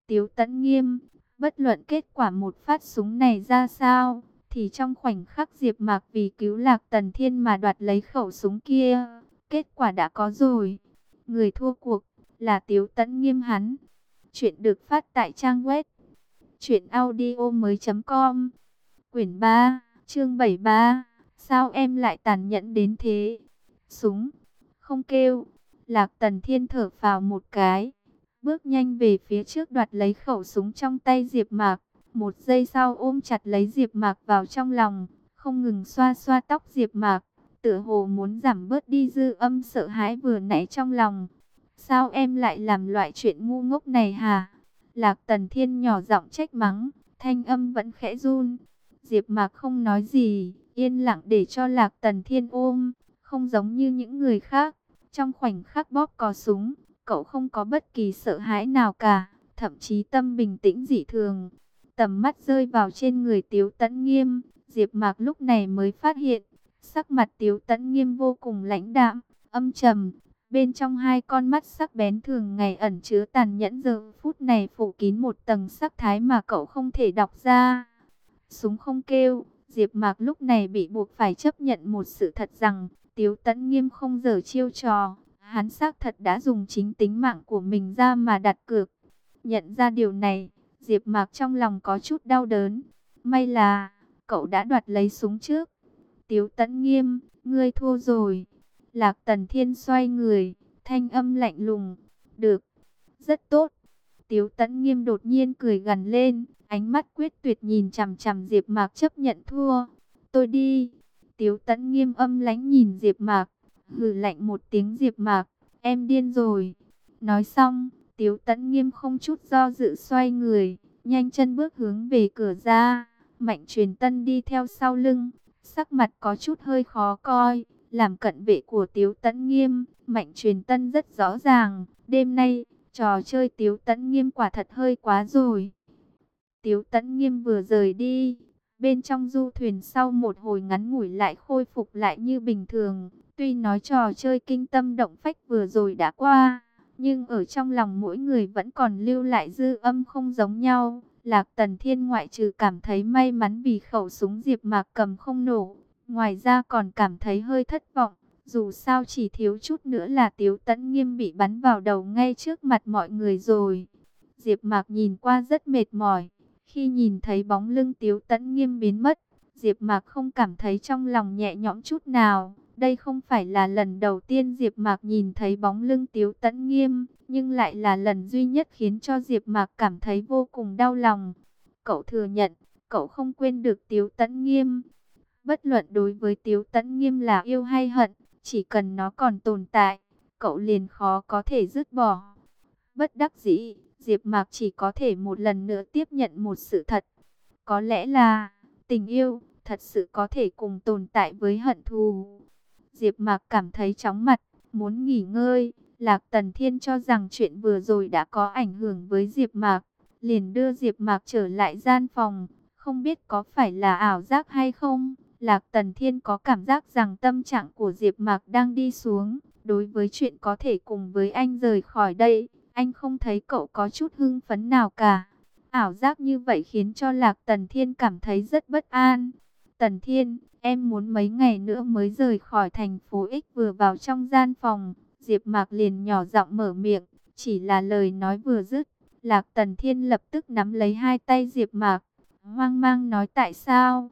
Tiếu Tấn Nghiêm, bất luận kết quả một phát súng này ra sao, thì trong khoảnh khắc Diệp Mạc vì cứu Lạc Tần Thiên mà đoạt lấy khẩu súng kia, kết quả đã có rồi. Người thua cuộc là Tiếu Tấn Nghiêm hắn. Chuyện được phát tại trang web truyệnaudiomoi.com. Quyển 3, chương 73. Sao em lại tàn nhẫn đến thế? Súng không kêu. Lạc Tần Thiên thở vào một cái, bước nhanh về phía trước đoạt lấy khẩu súng trong tay Diệp Mạc, một giây sau ôm chặt lấy Diệp Mạc vào trong lòng, không ngừng xoa xoa tóc Diệp Mạc, tựa hồ muốn giảm bớt đi dư âm sợ hãi vừa nãy trong lòng. Sao em lại làm loại chuyện ngu ngốc này hả? Lạc Tần Thiên nhỏ giọng trách mắng, thanh âm vẫn khẽ run. Diệp Mạc không nói gì, yên lặng để cho Lạc Tần Thiên ôm, không giống như những người khác. Trong khoảnh khắc bóp cò súng, cậu không có bất kỳ sợ hãi nào cả, thậm chí tâm bình tĩnh dị thường. Tầm mắt rơi vào trên người Tiếu Tấn Nghiêm, Diệp Mạc lúc này mới phát hiện, sắc mặt Tiếu Tấn Nghiêm vô cùng lãnh đạm, âm trầm, bên trong hai con mắt sắc bén thường ngày ẩn chứa tàn nhẫn giờ phút này phủ kín một tầng sắc thái mà cậu không thể đọc ra. Súng không kêu, Diệp Mạc lúc này bị buộc phải chấp nhận một sự thật rằng Tiếu Tấn Nghiêm không giở chiêu trò, hắn xác thật đã dùng chính tính mạng của mình ra mà đặt cược. Nhận ra điều này, Diệp Mạc trong lòng có chút đau đớn. May là, cậu đã đoạt lấy súng trước. Tiếu Tấn Nghiêm, ngươi thua rồi. Lạc Tần Thiên xoay người, thanh âm lạnh lùng. Được, rất tốt. Tiếu Tấn Nghiêm đột nhiên cười gần lên, ánh mắt quyết tuyệt nhìn chằm chằm Diệp Mạc chấp nhận thua. Tôi đi. Tiếu Tấn Nghiêm âm lãnh nhìn Diệp Mạc, hừ lạnh một tiếng Diệp Mạc, em điên rồi. Nói xong, Tiếu Tấn Nghiêm không chút do dự xoay người, nhanh chân bước hướng về cửa ra. Mạnh Truyền Tân đi theo sau lưng, sắc mặt có chút hơi khó coi, làm cận vệ của Tiếu Tấn Nghiêm, Mạnh Truyền Tân rất rõ ràng, đêm nay trò chơi Tiếu Tấn Nghiêm quả thật hơi quá rồi. Tiếu Tấn Nghiêm vừa rời đi, Bên trong du thuyền sau một hồi ngắn ngủi lại khôi phục lại như bình thường. Tuy nói trò chơi kinh tâm động phách vừa rồi đã qua, nhưng ở trong lòng mỗi người vẫn còn lưu lại dư âm không giống nhau. Lạc Tần Thiên ngoại trừ cảm thấy may mắn vì khẩu súng Diệp Mạc cầm không nổ, ngoài ra còn cảm thấy hơi thất vọng. Dù sao chỉ thiếu chút nữa là Tiếu Tấn Nghiêm bị bắn vào đầu ngay trước mặt mọi người rồi. Diệp Mạc nhìn qua rất mệt mỏi, khi nhìn thấy bóng lưng Tiếu Tấn Nghiêm biến mất, Diệp Mạc không cảm thấy trong lòng nhẹ nhõm chút nào. Đây không phải là lần đầu tiên Diệp Mạc nhìn thấy bóng lưng Tiếu Tấn Nghiêm, nhưng lại là lần duy nhất khiến cho Diệp Mạc cảm thấy vô cùng đau lòng. Cậu thừa nhận, cậu không quên được Tiếu Tấn Nghiêm. Bất luận đối với Tiếu Tấn Nghiêm là yêu hay hận, chỉ cần nó còn tồn tại, cậu liền khó có thể dứt bỏ. Bất đắc dĩ, Diệp Mạc chỉ có thể một lần nữa tiếp nhận một sự thật. Có lẽ là tình yêu thật sự có thể cùng tồn tại với hận thù. Diệp Mạc cảm thấy chóng mặt, muốn nghỉ ngơi. Lạc Tần Thiên cho rằng chuyện vừa rồi đã có ảnh hưởng với Diệp Mạc, liền đưa Diệp Mạc trở lại gian phòng, không biết có phải là ảo giác hay không. Lạc Tần Thiên có cảm giác rằng tâm trạng của Diệp Mạc đang đi xuống, đối với chuyện có thể cùng với anh rời khỏi đây, anh không thấy cậu có chút hưng phấn nào cả. Ảo giác như vậy khiến cho Lạc Tần Thiên cảm thấy rất bất an. Tần Thiên, em muốn mấy ngày nữa mới rời khỏi thành phố X vừa vào trong gian phòng. Diệp Mạc liền nhỏ giọng mở miệng, chỉ là lời nói vừa dứt. Lạc Tần Thiên lập tức nắm lấy hai tay Diệp Mạc, hoang mang nói tại sao?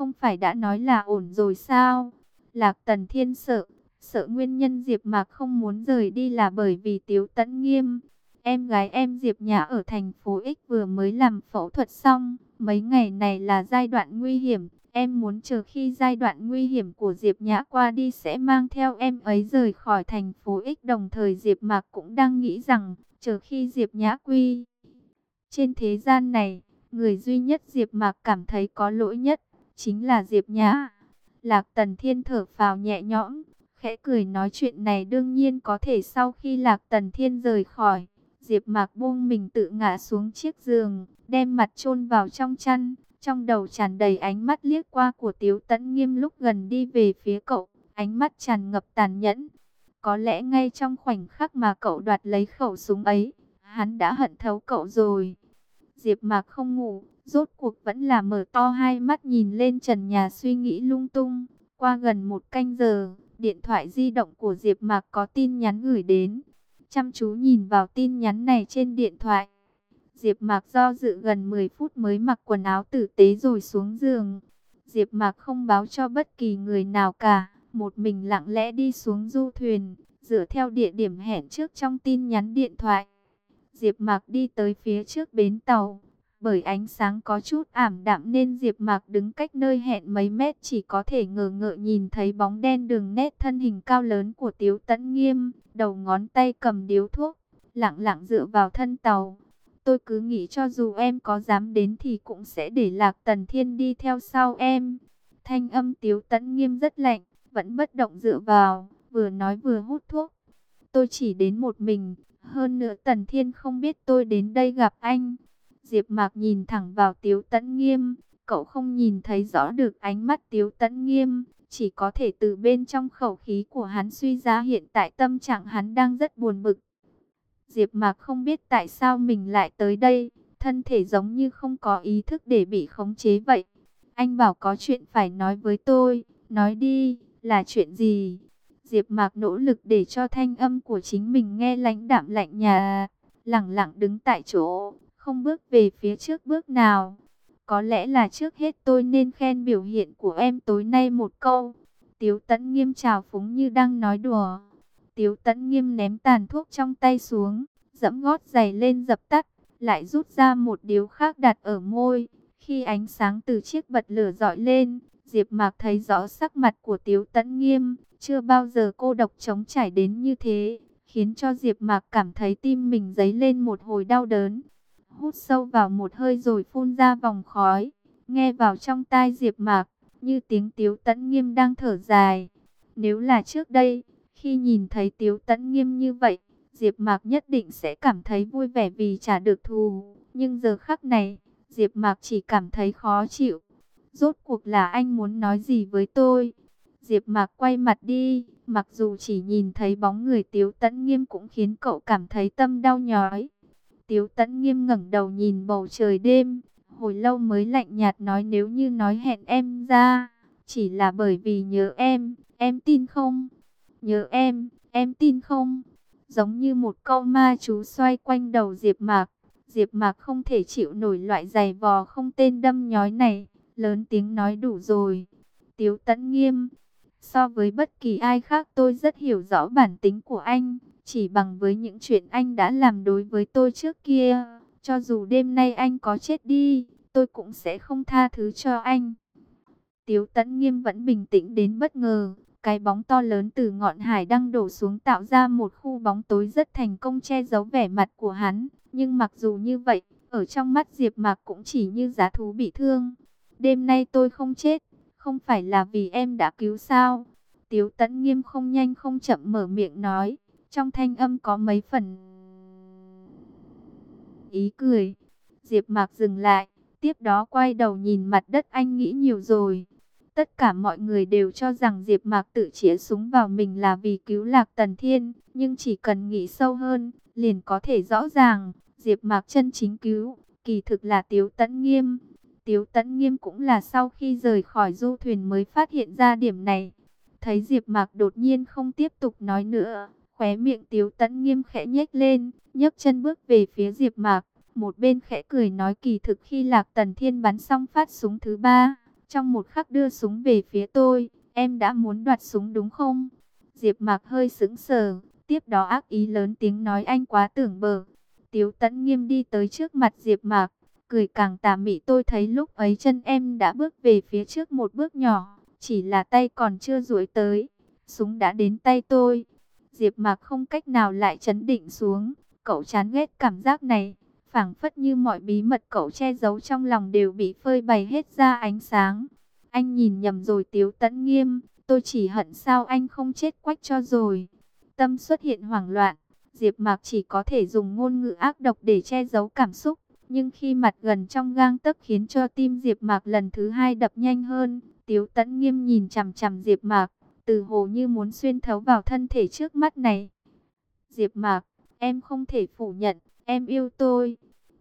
Không phải đã nói là ổn rồi sao? Lạc Tần Thiên sợ, Sợ nguyên nhân Diệp Mạc không muốn rời đi là bởi vì Tiếu Tấn Nghiêm. Em gái em Diệp Nhã ở thành phố X vừa mới làm phẫu thuật xong, mấy ngày này là giai đoạn nguy hiểm, em muốn chờ khi giai đoạn nguy hiểm của Diệp Nhã qua đi sẽ mang theo em ấy rời khỏi thành phố X. Đồng thời Diệp Mạc cũng đang nghĩ rằng, chờ khi Diệp Nhã quy trên thế gian này, người duy nhất Diệp Mạc cảm thấy có lỗi nhất chính là Diệp Nhã. Lạc Tần Thiên thở phào nhẹ nhõm, khẽ cười nói chuyện này đương nhiên có thể sau khi Lạc Tần Thiên rời khỏi. Diệp Mạc buông mình tự ngã xuống chiếc giường, đem mặt chôn vào trong chăn, trong đầu tràn đầy ánh mắt liếc qua của Tiếu Tấn Nghiêm lúc gần đi về phía cậu, ánh mắt tràn ngập tàn nhẫn. Có lẽ ngay trong khoảnh khắc mà cậu đoạt lấy khẩu súng ấy, hắn đã hận thấu cậu rồi. Diệp Mạc không ngủ, rốt cuộc vẫn là mở to hai mắt nhìn lên trần nhà suy nghĩ lung tung. Qua gần một canh giờ, Điện thoại di động của Diệp Mạc có tin nhắn gửi đến. Chăm chú nhìn vào tin nhắn này trên điện thoại, Diệp Mạc do dự gần 10 phút mới mặc quần áo tử tế rồi xuống giường. Diệp Mạc không báo cho bất kỳ người nào cả, một mình lặng lẽ đi xuống du thuyền, dựa theo địa điểm hẹn trước trong tin nhắn điện thoại. Diệp Mạc đi tới phía trước bến tàu, bởi ánh sáng có chút ảm đạm nên Diệp Mạc đứng cách nơi hẹn mấy mét chỉ có thể ngờ ngợ nhìn thấy bóng đen đường nét thân hình cao lớn của Tiếu Tấn Nghiêm, đầu ngón tay cầm điếu thuốc, lặng lặng dựa vào thân tàu. Tôi cứ nghĩ cho dù em có dám đến thì cũng sẽ để Lạc Tần Thiên đi theo sau em. Thanh âm Tiếu Tấn Nghiêm rất lạnh, vẫn bất động dựa vào, vừa nói vừa hút thuốc. Tôi chỉ đến một mình, hơn nữa Tần Thiên không biết tôi đến đây gặp anh. Diệp Mạc nhìn thẳng vào Tiếu Tấn Nghiêm, cậu không nhìn thấy rõ được ánh mắt Tiếu Tấn Nghiêm, chỉ có thể từ bên trong khẩu khí của hắn suy ra hiện tại tâm trạng hắn đang rất buồn bực. Diệp Mạc không biết tại sao mình lại tới đây, thân thể giống như không có ý thức để bị khống chế vậy. Anh bảo có chuyện phải nói với tôi, nói đi, là chuyện gì? Diệp Mạc nỗ lực để cho thanh âm của chính mình nghe lãnh đạm lạnh nhà, lặng lặng đứng tại chỗ, không bước về phía trước bước nào. Có lẽ là trước hết tôi nên khen biểu hiện của em tối nay một câu. Tiếu Tấn Nghiêm chào phúng như đang nói đùa. Tiếu Tấn Nghiêm ném tàn thuốc trong tay xuống, dẫm gót giày lên dập tắt, lại rút ra một điếu khác đặt ở môi. Khi ánh sáng từ chiếc bật lửa dọi lên, Diệp Mạc thấy rõ sắc mặt của Tiếu Tấn Nghiêm, chưa bao giờ cô độc chống trải đến như thế, khiến cho Diệp Mạc cảm thấy tim mình dấy lên một hồi đau đớn. Hút sâu vào một hơi rồi phun ra vòng khói, nghe vào trong tai Diệp Mạc, như tiếng Tiếu Tấn Nghiêm đang thở dài. Nếu là trước đây, khi nhìn thấy Tiếu Tấn Nghiêm như vậy, Diệp Mạc nhất định sẽ cảm thấy vui vẻ vì trả được thù, nhưng giờ khắc này, Diệp Mạc chỉ cảm thấy khó chịu. Rốt cuộc là anh muốn nói gì với tôi? Diệp Mạc quay mặt đi, mặc dù chỉ nhìn thấy bóng người Tiếu Tấn Nghiêm cũng khiến cậu cảm thấy tâm đau nhói. Tiếu Tẫn Nghiêm ngẩng đầu nhìn bầu trời đêm, hồi lâu mới lạnh nhạt nói nếu như nói hẹn em ra, chỉ là bởi vì nhớ em, em tin không? Nhớ em, em tin không? Giống như một câu ma chú xoay quanh đầu Diệp Mạc. Diệp Mạc không thể chịu nổi loại giày vò không tên đâm nhói này, lớn tiếng nói đủ rồi. Tiếu Tấn Nghiêm, so với bất kỳ ai khác tôi rất hiểu rõ bản tính của anh, chỉ bằng với những chuyện anh đã làm đối với tôi trước kia, cho dù đêm nay anh có chết đi, tôi cũng sẽ không tha thứ cho anh. Tiếu Tấn Nghiêm vẫn bình tĩnh đến bất ngờ, cái bóng to lớn từ ngọn hải đang đổ xuống tạo ra một khu bóng tối rất thành công che giấu vẻ mặt của hắn. Nhưng mặc dù như vậy, ở trong mắt Diệp Mạc cũng chỉ như giá thú bị thương. Đêm nay tôi không chết, không phải là vì em đã cứu sao? Tiếu Tấn Nghiêm không nhanh không chậm mở miệng nói, trong thanh âm có mấy phần ý cười. Diệp Mạc dừng lại, tiếp đó quay đầu nhìn mặt đất anh nghĩ nhiều rồi. Tất cả mọi người đều cho rằng Diệp Mạc tự chĩa súng vào mình là vì cứu Lạc Tần Thiên, nhưng chỉ cần nghĩ sâu hơn, liền có thể rõ ràng, Diệp Mạc chân chính cứu, kỳ thực là Tiếu Tấn Nghiêm. Tiếu Tấn Nghiêm cũng là sau khi rời khỏi du thuyền mới phát hiện ra điểm này. Thấy Diệp Mạc đột nhiên không tiếp tục nói nữa, khóe miệng Tiếu Tấn Nghiêm khẽ nhếch lên, nhấc chân bước về phía Diệp Mạc, một bên khẽ cười nói kỳ thực khi Lạc Tần Thiên bắn xong phát súng thứ ba, trong một khắc đưa súng về phía tôi, em đã muốn đoạt súng đúng không? Diệp Mạc hơi sững sờ, tiếp đó ác ý lớn tiếng nói anh quá tưởng bờ. Tiếu Tấn Nghiêm đi tới trước mặt Diệp Mạc, cười càng tà mị tôi thấy lúc ấy chân em đã bước về phía trước một bước nhỏ, chỉ là tay còn chưa duỗi tới, súng đã đến tay tôi. Diệp Mạc không cách nào lại chấn định xuống, cậu chán ghét cảm giác này, phảng phất như mọi bí mật cậu che giấu trong lòng đều bị phơi bày hết ra ánh sáng. Anh nhìn nhầm rồi Tiếu Tấn Nghiêm, tôi chỉ hận sao anh không chết quách cho rồi. Tâm xuất hiện hoảng loạn, Diệp Mạc chỉ có thể dùng ngôn ngữ ác độc để che giấu cảm xúc, nhưng khi mặt gần trong gang tấc khiến cho tim Diệp Mạc lần thứ hai đập nhanh hơn. Tiếu Tấn Nghiêm nhìn chằm chằm Diệp Mạc, từ hồ như muốn xuyên thấu vào thân thể trước mắt này. Diệp Mạc, em không thể phủ nhận, em yêu tôi.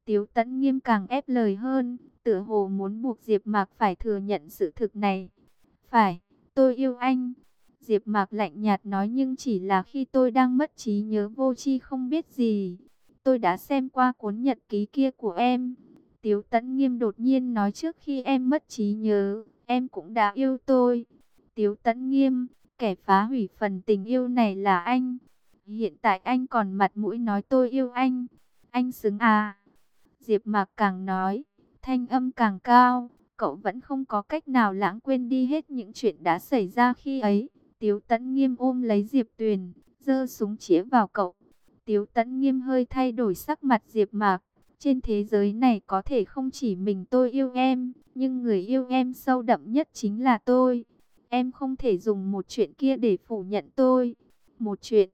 Tiếu Tấn Nghiêm càng ép lời hơn, tựa hồ muốn buộc Diệp Mạc phải thừa nhận sự thực này. Phải, tôi yêu anh. Diệp Mạc lạnh nhạt nói nhưng chỉ là khi tôi đang mất trí nhớ vô tri không biết gì. tôi đã xem qua cuốn nhật ký kia của em. Tiếu Tấn Nghiêm đột nhiên nói trước khi em mất trí nhớ, em cũng đã yêu tôi. Tiếu Tấn Nghiêm, kẻ phá hủy phần tình yêu này là anh. Hiện tại anh còn mặt mũi nói tôi yêu anh. Anh xứng à? Diệp Mạc càng nói, thanh âm càng cao, cậu vẫn không có cách nào lãng quên đi hết những chuyện đã xảy ra khi ấy. Tiếu Tấn Nghiêm ôm lấy Diệp Tuyền, giơ súng chĩa vào cậu. Tiếu Tấn Nghiêm hơi thay đổi sắc mặt Diệp Mạc. Trên thế giới này có thể không chỉ mình tôi yêu em, nhưng người yêu em sâu đậm nhất chính là tôi. Em không thể dùng một chuyện kia để phủ nhận tôi. Một chuyện.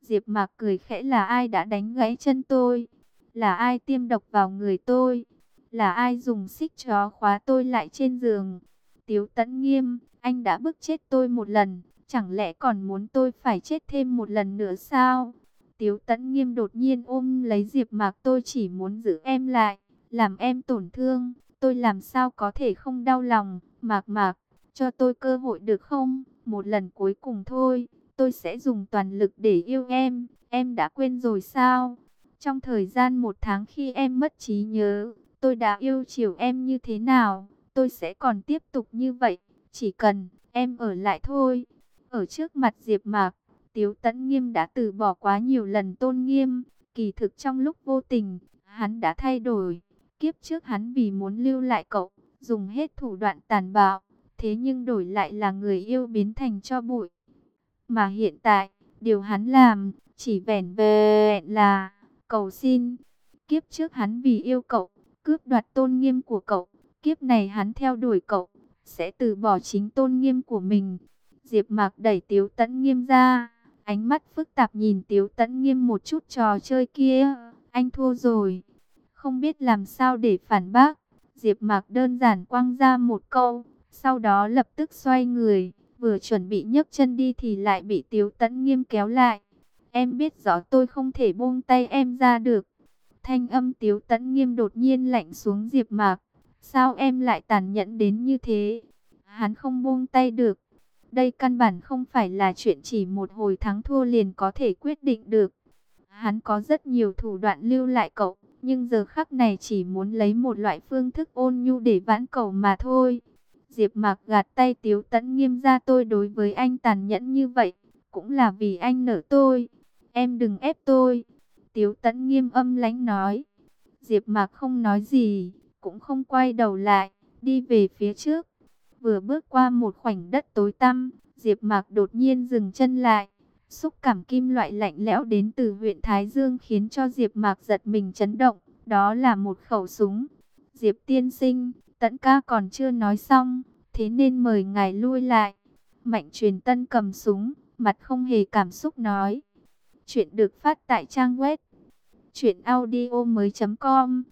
Diệp Mạc cười khẽ là ai đã đánh gãy chân tôi? Là ai tiêm độc vào người tôi? Là ai dùng xích chó khóa tôi lại trên giường? Tiếu Tấn Nghiêm, anh đã bức chết tôi một lần, chẳng lẽ còn muốn tôi phải chết thêm một lần nữa sao? Tiếu Tấn Nghiêm đột nhiên ôm lấy Diệp Mạc, tôi chỉ muốn giữ em lại, làm em tổn thương, tôi làm sao có thể không đau lòng, Mạc Mạc, cho tôi cơ hội được không? Một lần cuối cùng thôi, tôi sẽ dùng toàn lực để yêu em, em đã quên rồi sao? Trong thời gian một tháng khi em mất trí nhớ, tôi đã yêu chiều em như thế nào, tôi sẽ còn tiếp tục như vậy, chỉ cần em ở lại thôi. Ở trước mặt Diệp Mạc, Tiếu Tấn Nghiêm đã từ bỏ quá nhiều lần tôn nghiêm, kỳ thực trong lúc vô tình, hắn đã thay đổi. Kiếp trước hắn vì muốn lưu lại cậu, dùng hết thủ đoạn tàn bạo, thế nhưng đổi lại là người yêu biến thành cho bụi. Mà hiện tại, điều hắn làm, chỉ vẻn vẹn là cầu xin. Kiếp trước hắn vì yêu cậu, cướp đoạt tôn nghiêm của cậu, kiếp này hắn theo đuổi cậu, sẽ từ bỏ chính tôn nghiêm của mình. Diệp Mạc đẩy Tiếu Tấn Nghiêm ra, ánh mắt phức tạp nhìn Tiếu Tấn Nghiêm một chút trò chơi kia, anh thua rồi. Không biết làm sao để phản bác, Diệp Mạc đơn giản quăng ra một câu, sau đó lập tức xoay người, vừa chuẩn bị nhấc chân đi thì lại bị Tiếu Tấn Nghiêm kéo lại. Em biết rõ tôi không thể buông tay em ra được. Thanh âm Tiếu Tấn Nghiêm đột nhiên lạnh xuống Diệp Mạc. Sao em lại tàn nhẫn đến như thế? Hắn không buông tay được. Đây căn bản không phải là chuyện chỉ một hồi thắng thua liền có thể quyết định được. Hắn có rất nhiều thủ đoạn lưu lại cậu, nhưng giờ khắc này chỉ muốn lấy một loại phương thức ôn nhu để vãn cầu mà thôi. Diệp Mạc gạt tay Tiếu Tấn Nghiêm ra tôi đối với anh tàn nhẫn như vậy, cũng là vì anh nợ tôi. Em đừng ép tôi. Tiếu Tấn Nghiêm âm lãnh nói. Diệp Mạc không nói gì, cũng không quay đầu lại, đi về phía trước. Vừa bước qua một khoảnh đất tối tăm, Diệp Mạc đột nhiên dừng chân lại. Xúc cảm kim loại lạnh lẽo đến từ huyện Thái Dương khiến cho Diệp Mạc giật mình chấn động, đó là một khẩu súng. Diệp tiên sinh, Tẫn ca còn chưa nói xong, thế nên mời ngài lui lại. Mạnh Truyền Tân cầm súng, mặt không hề cảm xúc nói. Chuyện được phát tại trang web truyệnaudiomoi.com.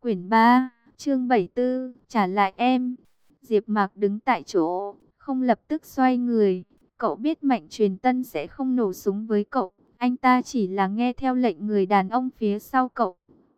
Quyển 3, chương 74, trả lại em. Diệp Mạc đứng tại chỗ, không lập tức xoay người. Cậu biết Mạnh Truyền Tân sẽ không nổ súng với cậu, anh ta chỉ là nghe theo lệnh người đàn ông phía sau cậu.